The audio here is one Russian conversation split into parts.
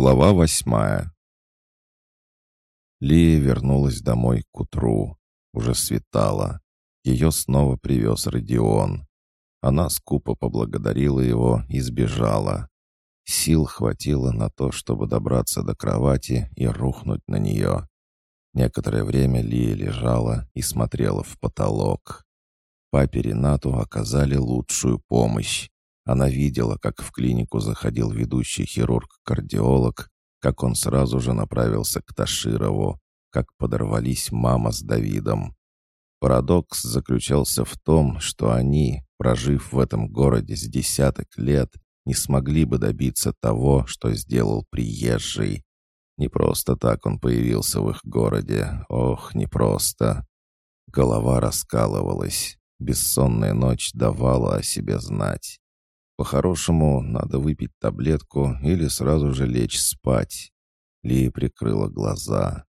Глава восьмая Лия вернулась домой к утру. Уже светало. Ее снова привез Родион. Она скупо поблагодарила его и сбежала. Сил хватило на то, чтобы добраться до кровати и рухнуть на нее. Некоторое время Лия лежала и смотрела в потолок. Папе Ренату оказали лучшую помощь. Она видела, как в клинику заходил ведущий хирург-кардиолог, как он сразу же направился к Таширову, как подорвались мама с Давидом. Парадокс заключался в том, что они, прожив в этом городе с десяток лет, не смогли бы добиться того, что сделал приезжий. Не просто так он появился в их городе. Ох, не просто. Голова раскалывалась. Бессонная ночь давала о себе знать. По-хорошему, надо выпить таблетку или сразу же лечь спать. Ли прикрыла глаза.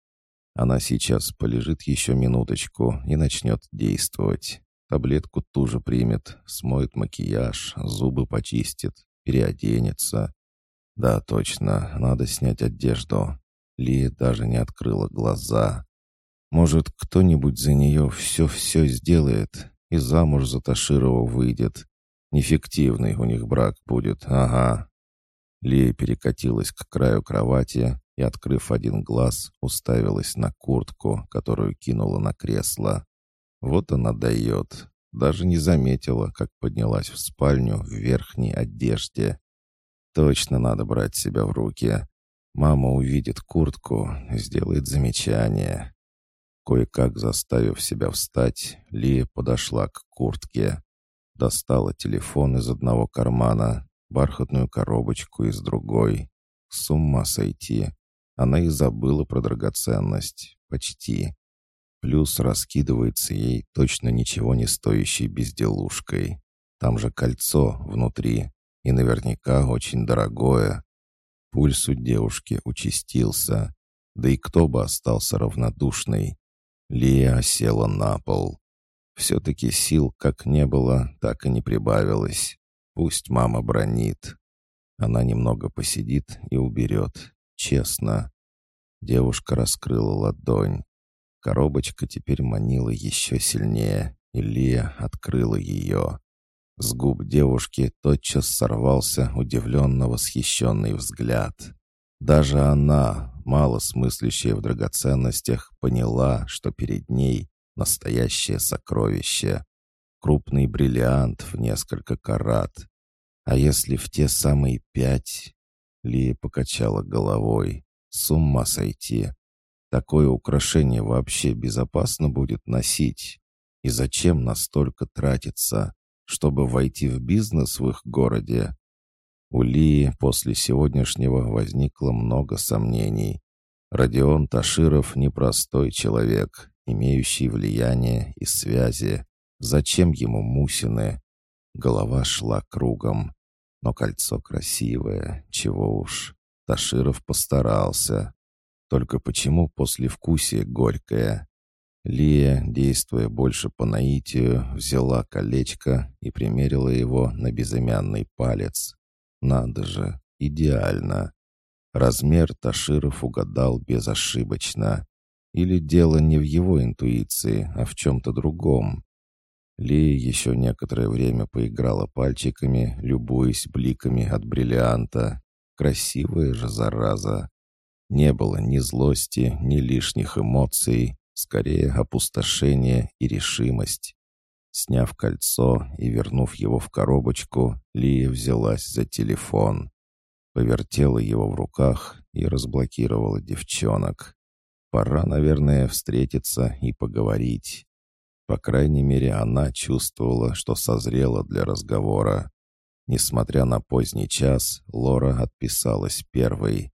Она сейчас полежит еще минуточку и начнет действовать. Таблетку тоже примет, смоет макияж, зубы почистит, переоденется. Да, точно, надо снять одежду. Ли даже не открыла глаза. Может, кто-нибудь за нее все-все сделает и замуж за Таширова выйдет. Нефиктивный у них брак будет, ага. Лия перекатилась к краю кровати и, открыв один глаз, уставилась на куртку, которую кинула на кресло. Вот она дает. Даже не заметила, как поднялась в спальню в верхней одежде. Точно надо брать себя в руки. Мама увидит куртку, сделает замечание. Кое-как заставив себя встать, Лия подошла к куртке. Достала телефон из одного кармана, бархатную коробочку из другой. С ума сойти. Она и забыла про драгоценность. Почти. Плюс раскидывается ей точно ничего не стоящей безделушкой. Там же кольцо внутри. И наверняка очень дорогое. Пульс у девушки участился. Да и кто бы остался равнодушной? Лия села на пол. Все-таки сил как не было, так и не прибавилось. Пусть мама бронит. Она немного посидит и уберет. Честно. Девушка раскрыла ладонь. Коробочка теперь манила еще сильнее, и Лия открыла ее. С губ девушки тотчас сорвался удивленно восхищенный взгляд. Даже она, мало смыслящая в драгоценностях, поняла, что перед ней Настоящее сокровище. Крупный бриллиант в несколько карат. А если в те самые пять? Лия покачала головой. С ума сойти. Такое украшение вообще безопасно будет носить. И зачем настолько тратиться? Чтобы войти в бизнес в их городе? У Лии после сегодняшнего возникло много сомнений. Родион Таширов непростой человек, имеющий влияние и связи. Зачем ему Мусины? Голова шла кругом. Но кольцо красивое, чего уж. Таширов постарался. Только почему послевкусие горькое? Лия, действуя больше по наитию, взяла колечко и примерила его на безымянный палец. Надо же, идеально. Размер Таширов угадал безошибочно. Или дело не в его интуиции, а в чем-то другом? Ли еще некоторое время поиграла пальчиками, любуясь бликами от бриллианта. Красивая же зараза. Не было ни злости, ни лишних эмоций, скорее опустошение и решимость. Сняв кольцо и вернув его в коробочку, Лия взялась за телефон. Повертела его в руках и разблокировала девчонок. Пора, наверное, встретиться и поговорить. По крайней мере, она чувствовала, что созрела для разговора. Несмотря на поздний час, Лора отписалась первой.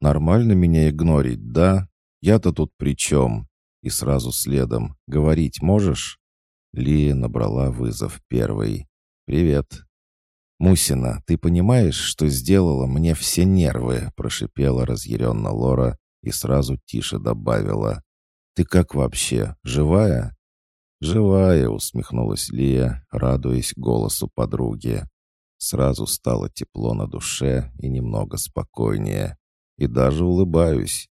«Нормально меня игнорить, да? Я-то тут при чем?» И сразу следом. «Говорить можешь?» Лия набрала вызов первой. «Привет». «Мусина, ты понимаешь, что сделала мне все нервы?» прошипела разъяренно Лора, и сразу тише добавила. «Ты как вообще, живая?» «Живая», — усмехнулась Лия, радуясь голосу подруги. Сразу стало тепло на душе и немного спокойнее. и даже улыбаюсь.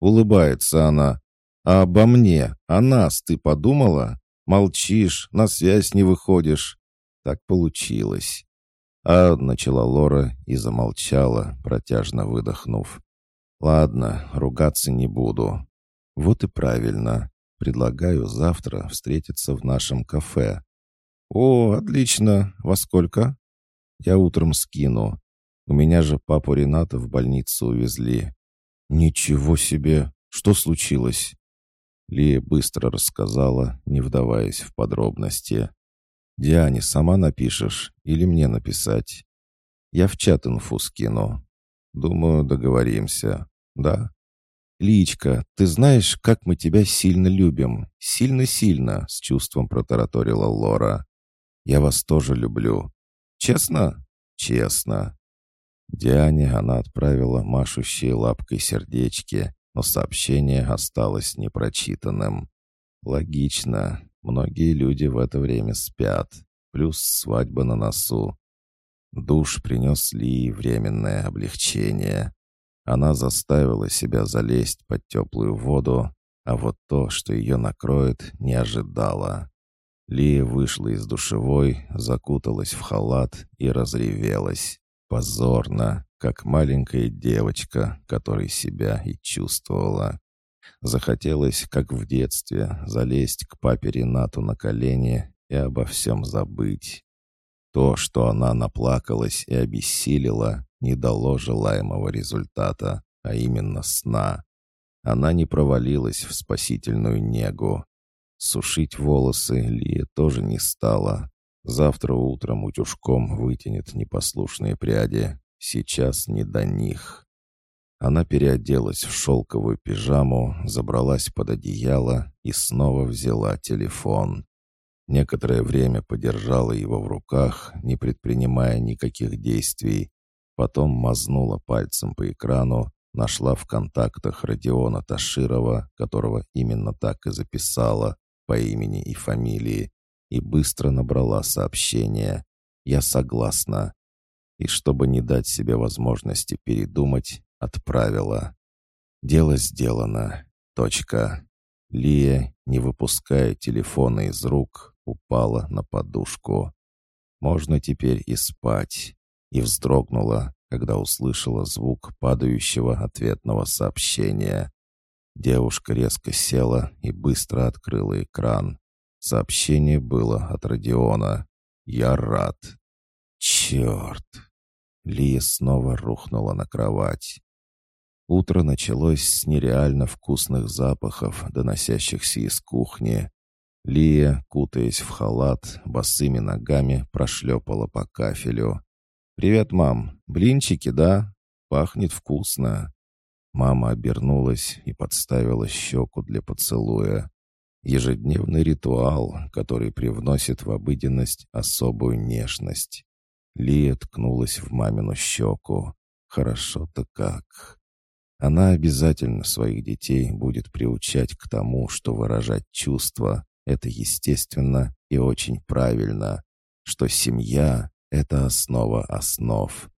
Улыбается она. А обо мне, о нас ты подумала? Молчишь, на связь не выходишь. Так получилось. А начала Лора и замолчала, протяжно выдохнув. Ладно, ругаться не буду. Вот и правильно. Предлагаю завтра встретиться в нашем кафе. О, отлично. Во сколько? Я утром скину. У меня же папу Рената в больницу увезли. Ничего себе! Что случилось? Лия быстро рассказала, не вдаваясь в подробности. «Диане сама напишешь или мне написать?» «Я в чат инфу скину. Думаю, договоримся. Да?» «Личка, ты знаешь, как мы тебя сильно любим. Сильно-сильно», — с чувством протараторила Лора. «Я вас тоже люблю. Честно?» «Честно». Диане она отправила машущие лапкой сердечки, но сообщение осталось непрочитанным. Логично. Многие люди в это время спят. Плюс свадьба на носу. Душ принес Ли временное облегчение. Она заставила себя залезть под теплую воду, а вот то, что ее накроет, не ожидала. Лия вышла из душевой, закуталась в халат и разревелась. Позорно, как маленькая девочка, которой себя и чувствовала. Захотелось, как в детстве, залезть к папе Ренату на колени и обо всем забыть. То, что она наплакалась и обессилила, не дало желаемого результата, а именно сна. Она не провалилась в спасительную негу. Сушить волосы Лия тоже не стала. Завтра утром утюжком вытянет непослушные пряди. Сейчас не до них. Она переоделась в шелковую пижаму, забралась под одеяло и снова взяла телефон. Некоторое время подержала его в руках, не предпринимая никаких действий, Потом мазнула пальцем по экрану, нашла в контактах Родиона Таширова, которого именно так и записала, по имени и фамилии, и быстро набрала сообщение «Я согласна». И чтобы не дать себе возможности передумать, отправила. Дело сделано. Точка. Лия, не выпуская телефона из рук, упала на подушку. Можно теперь и спать и вздрогнула, когда услышала звук падающего ответного сообщения. Девушка резко села и быстро открыла экран. Сообщение было от Родиона. «Я рад». «Черт!» Лия снова рухнула на кровать. Утро началось с нереально вкусных запахов, доносящихся из кухни. Лия, кутаясь в халат, босыми ногами прошлепала по кафелю. «Привет, мам. Блинчики, да? Пахнет вкусно». Мама обернулась и подставила щеку для поцелуя. Ежедневный ритуал, который привносит в обыденность особую нежность. Лия ткнулась в мамину щеку. Хорошо-то как. Она обязательно своих детей будет приучать к тому, что выражать чувства — это естественно и очень правильно, что семья это основа основ.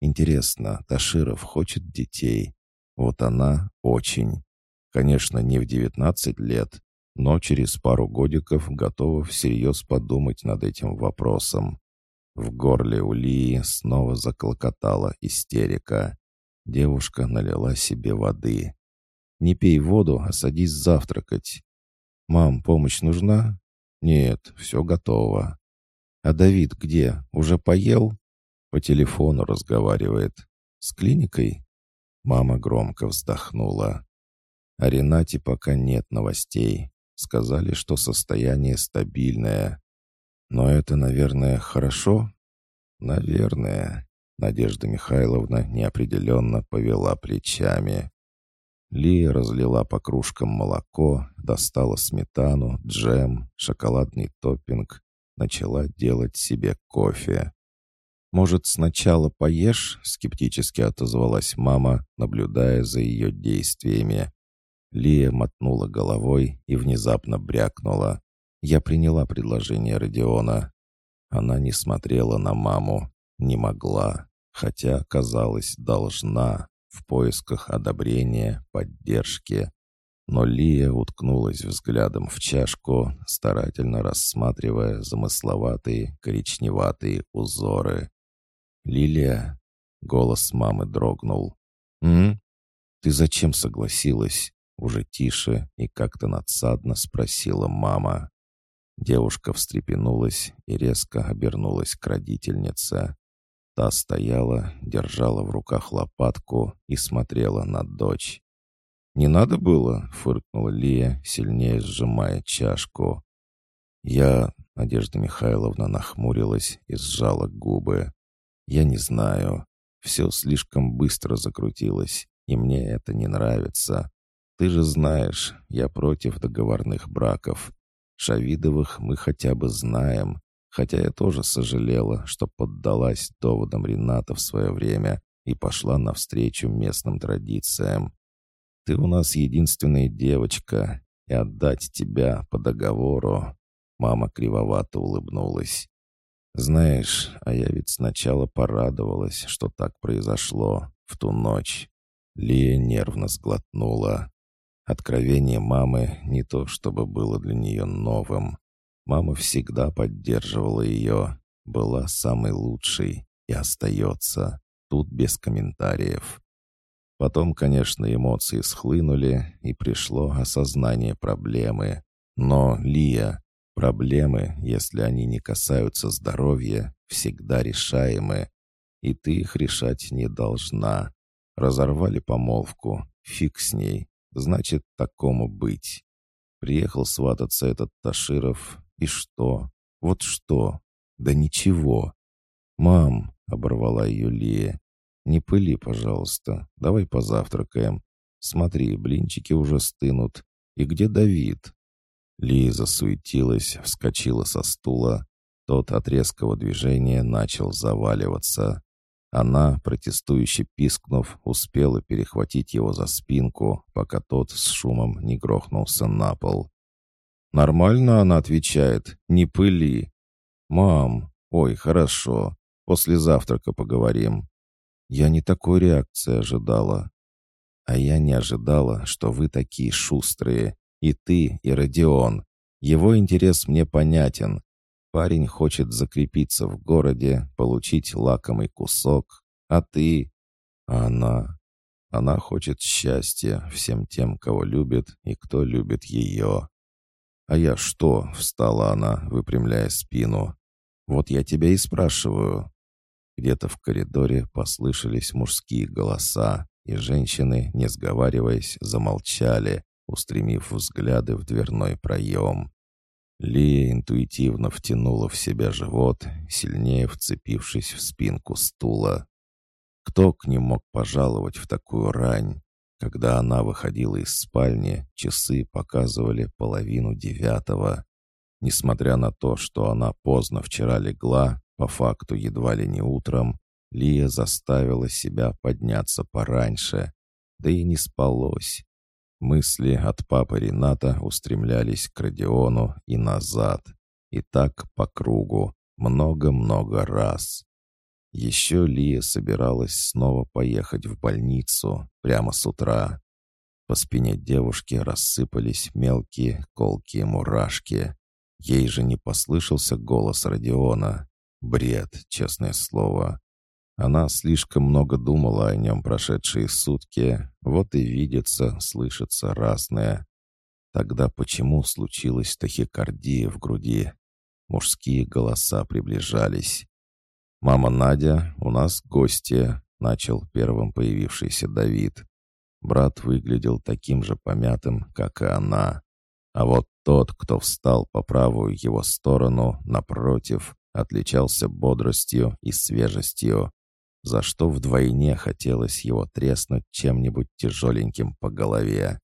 Интересно, Таширов хочет детей. Вот она очень. Конечно, не в 19 лет, но через пару годиков готова всерьез подумать над этим вопросом. В горле у Лии снова заклокотала истерика. Девушка налила себе воды. «Не пей воду, а садись завтракать». «Мам, помощь нужна?» «Нет, все готово». «А Давид где? Уже поел?» По телефону разговаривает. «С клиникой?» Мама громко вздохнула. О Ренате пока нет новостей. Сказали, что состояние стабильное. Но это, наверное, хорошо? Наверное. Надежда Михайловна неопределенно повела плечами. Лия разлила по кружкам молоко, достала сметану, джем, шоколадный топпинг начала делать себе кофе. «Может, сначала поешь?» — скептически отозвалась мама, наблюдая за ее действиями. Лия мотнула головой и внезапно брякнула. «Я приняла предложение Родиона». Она не смотрела на маму, не могла, хотя, казалось, должна. В поисках одобрения, поддержки. Но Лия уткнулась взглядом в чашку, старательно рассматривая замысловатые коричневатые узоры. «Лилия!» — голос мамы дрогнул. «М? Ты зачем согласилась?» Уже тише и как-то надсадно спросила мама. Девушка встрепенулась и резко обернулась к родительнице. Та стояла, держала в руках лопатку и смотрела на дочь. «Не надо было?» — фыркнула Лия, сильнее сжимая чашку. Я, Надежда Михайловна, нахмурилась и сжала губы. «Я не знаю. Все слишком быстро закрутилось, и мне это не нравится. Ты же знаешь, я против договорных браков. Шавидовых мы хотя бы знаем, хотя я тоже сожалела, что поддалась доводам Рената в свое время и пошла навстречу местным традициям. Ты у нас единственная девочка, и отдать тебя по договору...» Мама кривовато улыбнулась. «Знаешь, а я ведь сначала порадовалась, что так произошло в ту ночь». Лия нервно сглотнула. Откровение мамы не то чтобы было для нее новым. Мама всегда поддерживала ее, была самой лучшей и остается. Тут без комментариев. Потом, конечно, эмоции схлынули, и пришло осознание проблемы. Но, Лия, проблемы, если они не касаются здоровья, всегда решаемы. И ты их решать не должна. Разорвали помолвку, фиг с ней. Значит, такому быть. Приехал свататься этот Таширов, и что? Вот что? Да ничего. «Мам», — оборвала ее Лия, — «не пыли, пожалуйста. Давай позавтракаем. Смотри, блинчики уже стынут. И где Давид?» Лия засуетилась, вскочила со стула. Тот от резкого движения начал заваливаться. Она, протестующе пискнув, успела перехватить его за спинку, пока тот с шумом не грохнулся на пол. «Нормально она отвечает, не пыли». «Мам, ой, хорошо, после завтрака поговорим». Я не такой реакции ожидала. А я не ожидала, что вы такие шустрые. И ты, и Родион. Его интерес мне понятен. Парень хочет закрепиться в городе, получить лакомый кусок, а ты... А она... Она хочет счастья всем тем, кого любит и кто любит ее. «А я что?» — встала она, выпрямляя спину. «Вот я тебя и спрашиваю». Где-то в коридоре послышались мужские голоса, и женщины, не сговариваясь, замолчали, устремив взгляды в дверной проем. Лия интуитивно втянула в себя живот, сильнее вцепившись в спинку стула. Кто к ним мог пожаловать в такую рань? Когда она выходила из спальни, часы показывали половину девятого. Несмотря на то, что она поздно вчера легла, по факту едва ли не утром, Лия заставила себя подняться пораньше. Да и не спалось. Мысли от папы Рената устремлялись к Родиону и назад. И так по кругу, много-много раз. Еще Лия собиралась снова поехать в больницу прямо с утра. По спине девушки рассыпались мелкие колкие мурашки. Ей же не послышался голос Родиона. Бред, честное слово. Она слишком много думала о нем прошедшие сутки, вот и видится, слышится разное. Тогда почему случилась тахикардия в груди? Мужские голоса приближались. «Мама Надя, у нас гости», — начал первым появившийся Давид. Брат выглядел таким же помятым, как и она. А вот тот, кто встал по правую его сторону, напротив, отличался бодростью и свежестью за что вдвойне хотелось его треснуть чем-нибудь тяжеленьким по голове.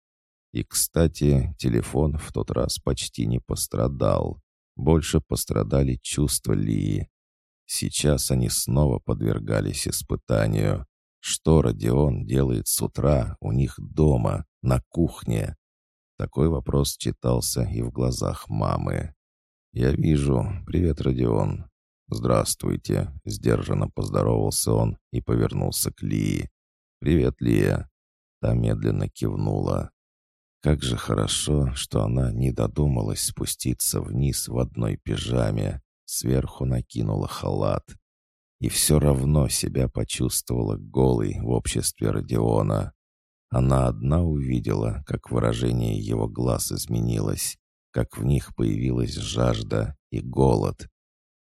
И, кстати, телефон в тот раз почти не пострадал. Больше пострадали чувства Лии. Сейчас они снова подвергались испытанию. Что Родион делает с утра у них дома, на кухне? Такой вопрос читался и в глазах мамы. «Я вижу. Привет, Родион. «Здравствуйте», — сдержанно поздоровался он и повернулся к Лии. «Привет, Лия». Та медленно кивнула. Как же хорошо, что она не додумалась спуститься вниз в одной пижаме, сверху накинула халат. И все равно себя почувствовала голой в обществе Родиона. Она одна увидела, как выражение его глаз изменилось, как в них появилась жажда и голод.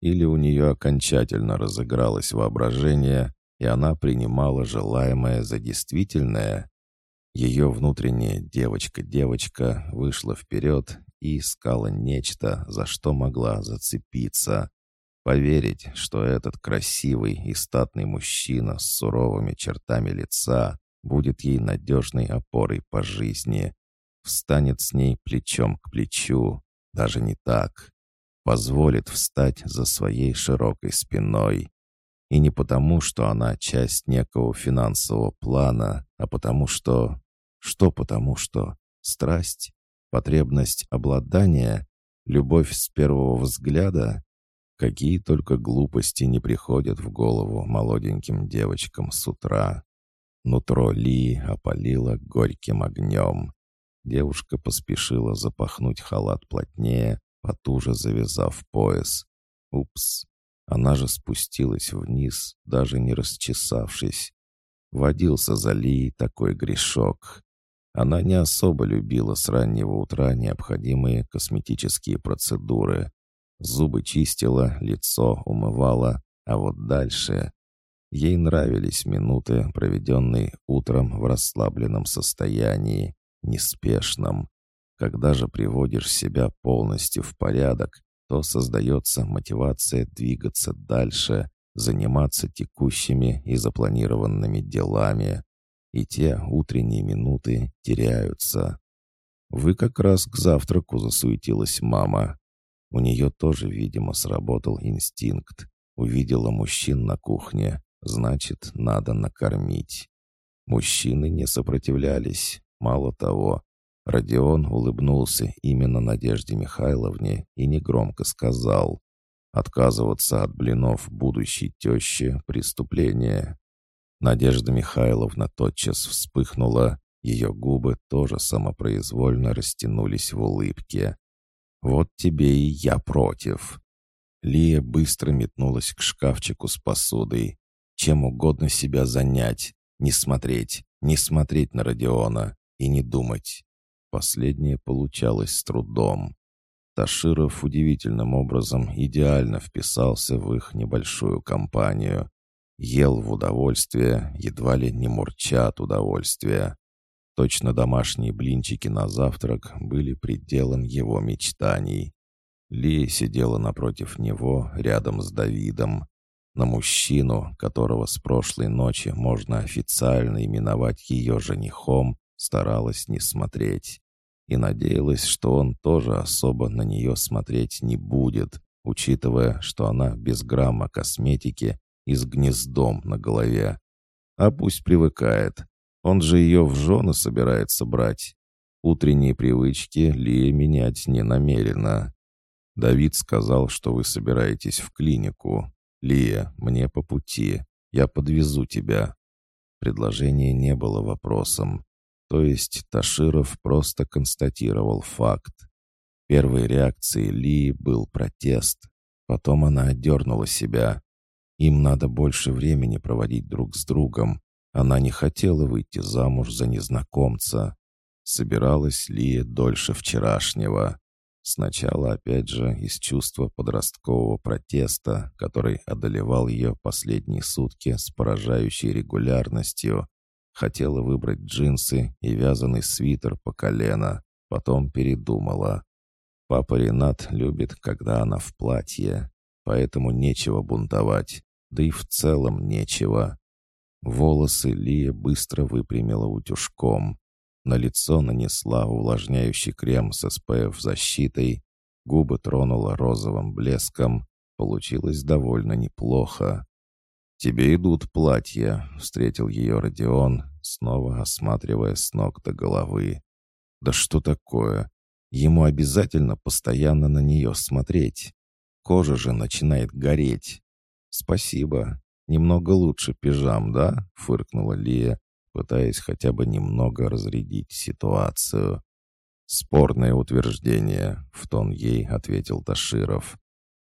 Или у нее окончательно разыгралось воображение, и она принимала желаемое за действительное. Ее внутренняя девочка-девочка вышла вперед и искала нечто, за что могла зацепиться. Поверить, что этот красивый и статный мужчина с суровыми чертами лица будет ей надежной опорой по жизни, встанет с ней плечом к плечу, даже не так, позволит встать за своей широкой спиной. И не потому, что она часть некого финансового плана, а потому что что потому что? Страсть? Потребность обладания? Любовь с первого взгляда? Какие только глупости не приходят в голову молоденьким девочкам с утра. Нутро Ли опалило горьким огнем. Девушка поспешила запахнуть халат плотнее, потуже завязав пояс. Упс, она же спустилась вниз, даже не расчесавшись. Водился за Ли такой грешок. Она не особо любила с раннего утра необходимые косметические процедуры. Зубы чистила, лицо умывала, а вот дальше... Ей нравились минуты, проведенные утром в расслабленном состоянии, неспешном. Когда же приводишь себя полностью в порядок, то создается мотивация двигаться дальше, заниматься текущими и запланированными делами и те утренние минуты теряются. Вы как раз к завтраку засуетилась мама. У нее тоже, видимо, сработал инстинкт. Увидела мужчин на кухне, значит, надо накормить. Мужчины не сопротивлялись. Мало того, Родион улыбнулся именно Надежде Михайловне и негромко сказал «Отказываться от блинов будущей тещи — преступление». Надежда Михайловна тотчас вспыхнула, ее губы тоже самопроизвольно растянулись в улыбке. «Вот тебе и я против». Лия быстро метнулась к шкафчику с посудой. Чем угодно себя занять, не смотреть, не смотреть на Родиона и не думать. Последнее получалось с трудом. Таширов удивительным образом идеально вписался в их небольшую компанию. Ел в удовольствие, едва ли не мурча от удовольствия. Точно домашние блинчики на завтрак были пределом его мечтаний. Ли сидела напротив него, рядом с Давидом. На мужчину, которого с прошлой ночи можно официально именовать ее женихом, старалась не смотреть. И надеялась, что он тоже особо на нее смотреть не будет, учитывая, что она без грамма косметики и с гнездом на голове. А пусть привыкает. Он же ее в жены собирается брать. Утренние привычки Лия менять не намерена. Давид сказал, что вы собираетесь в клинику. Лия, мне по пути. Я подвезу тебя. Предложение не было вопросом. То есть Таширов просто констатировал факт. Первой реакцией Лии был протест. Потом она отдернула себя. Им надо больше времени проводить друг с другом. Она не хотела выйти замуж за незнакомца. Собиралась ли дольше вчерашнего. Сначала, опять же, из чувства подросткового протеста, который одолевал ее последние сутки с поражающей регулярностью. Хотела выбрать джинсы и вязаный свитер по колено. Потом передумала. Папа Ренат любит, когда она в платье поэтому нечего бунтовать, да и в целом нечего. Волосы Лия быстро выпрямила утюжком. На лицо нанесла увлажняющий крем с SPF-защитой, губы тронула розовым блеском. Получилось довольно неплохо. «Тебе идут платья», — встретил ее Родион, снова осматривая с ног до головы. «Да что такое? Ему обязательно постоянно на нее смотреть». Кожа же начинает гореть. «Спасибо. Немного лучше пижам, да?» — фыркнула Лия, пытаясь хотя бы немного разрядить ситуацию. «Спорное утверждение», — в тон ей ответил Таширов.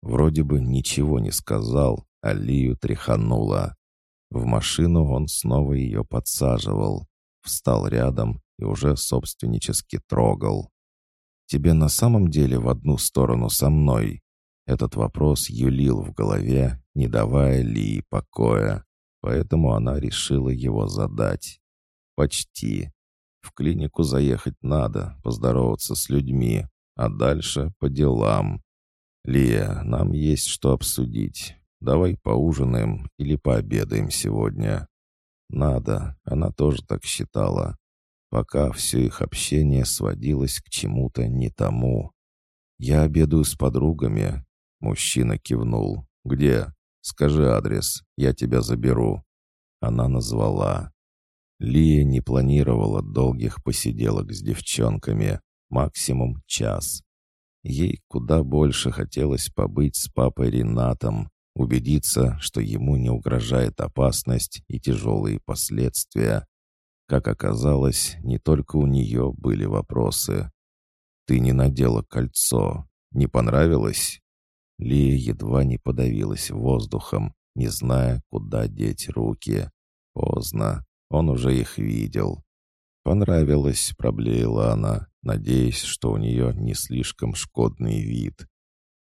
Вроде бы ничего не сказал, а Лию тряхануло. В машину он снова ее подсаживал, встал рядом и уже собственнически трогал. «Тебе на самом деле в одну сторону со мной?» Этот вопрос юлил в голове, не давая Лии покоя, поэтому она решила его задать. «Почти. В клинику заехать надо, поздороваться с людьми, а дальше по делам. Лия, нам есть что обсудить. Давай поужинаем или пообедаем сегодня». «Надо», она тоже так считала. Пока все их общение сводилось к чему-то не тому. «Я обедаю с подругами», — мужчина кивнул. «Где? Скажи адрес, я тебя заберу». Она назвала. Лия не планировала долгих посиделок с девчонками, максимум час. Ей куда больше хотелось побыть с папой Ренатом, убедиться, что ему не угрожает опасность и тяжелые последствия. Как оказалось, не только у нее были вопросы. «Ты не надела кольцо. Не понравилось?» Лия едва не подавилась воздухом, не зная, куда деть руки. Поздно. Он уже их видел. «Понравилось», — проблеяла она, надеясь, что у нее не слишком шкодный вид.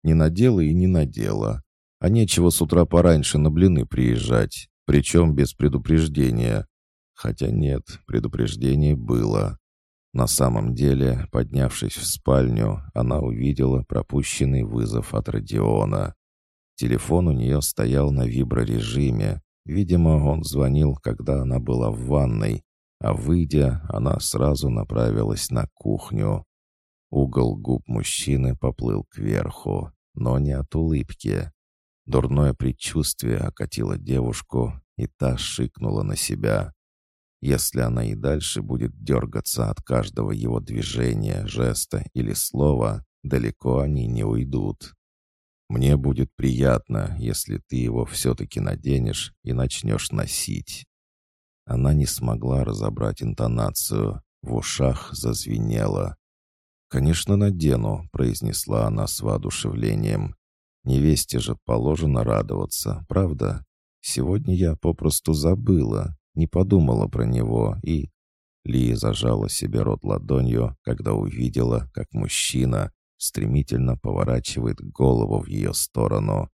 Не надела и не надела. А нечего с утра пораньше на блины приезжать, причем без предупреждения. Хотя нет, предупреждение было. На самом деле, поднявшись в спальню, она увидела пропущенный вызов от Родиона. Телефон у нее стоял на виброрежиме, Видимо, он звонил, когда она была в ванной, а выйдя, она сразу направилась на кухню. Угол губ мужчины поплыл кверху, но не от улыбки. Дурное предчувствие окатило девушку, и та шикнула на себя. Если она и дальше будет дергаться от каждого его движения, жеста или слова, далеко они не уйдут. Мне будет приятно, если ты его все-таки наденешь и начнешь носить». Она не смогла разобрать интонацию, в ушах зазвенело. «Конечно, надену», — произнесла она с воодушевлением. «Невесте же положено радоваться, правда? Сегодня я попросту забыла, не подумала про него и...» Ли зажала себе рот ладонью, когда увидела, как мужчина, стремительно поворачивает голову в ее сторону.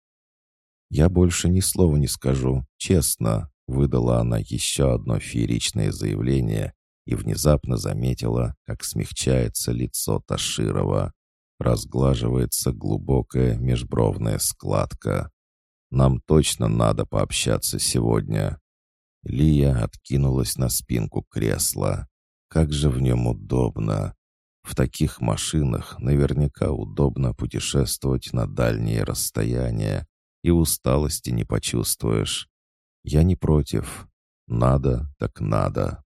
«Я больше ни слова не скажу, честно», — выдала она еще одно фееричное заявление и внезапно заметила, как смягчается лицо Таширова. Разглаживается глубокая межбровная складка. «Нам точно надо пообщаться сегодня». Лия откинулась на спинку кресла. Как же в нем удобно. В таких машинах наверняка удобно путешествовать на дальние расстояния, и усталости не почувствуешь. Я не против. Надо, так надо.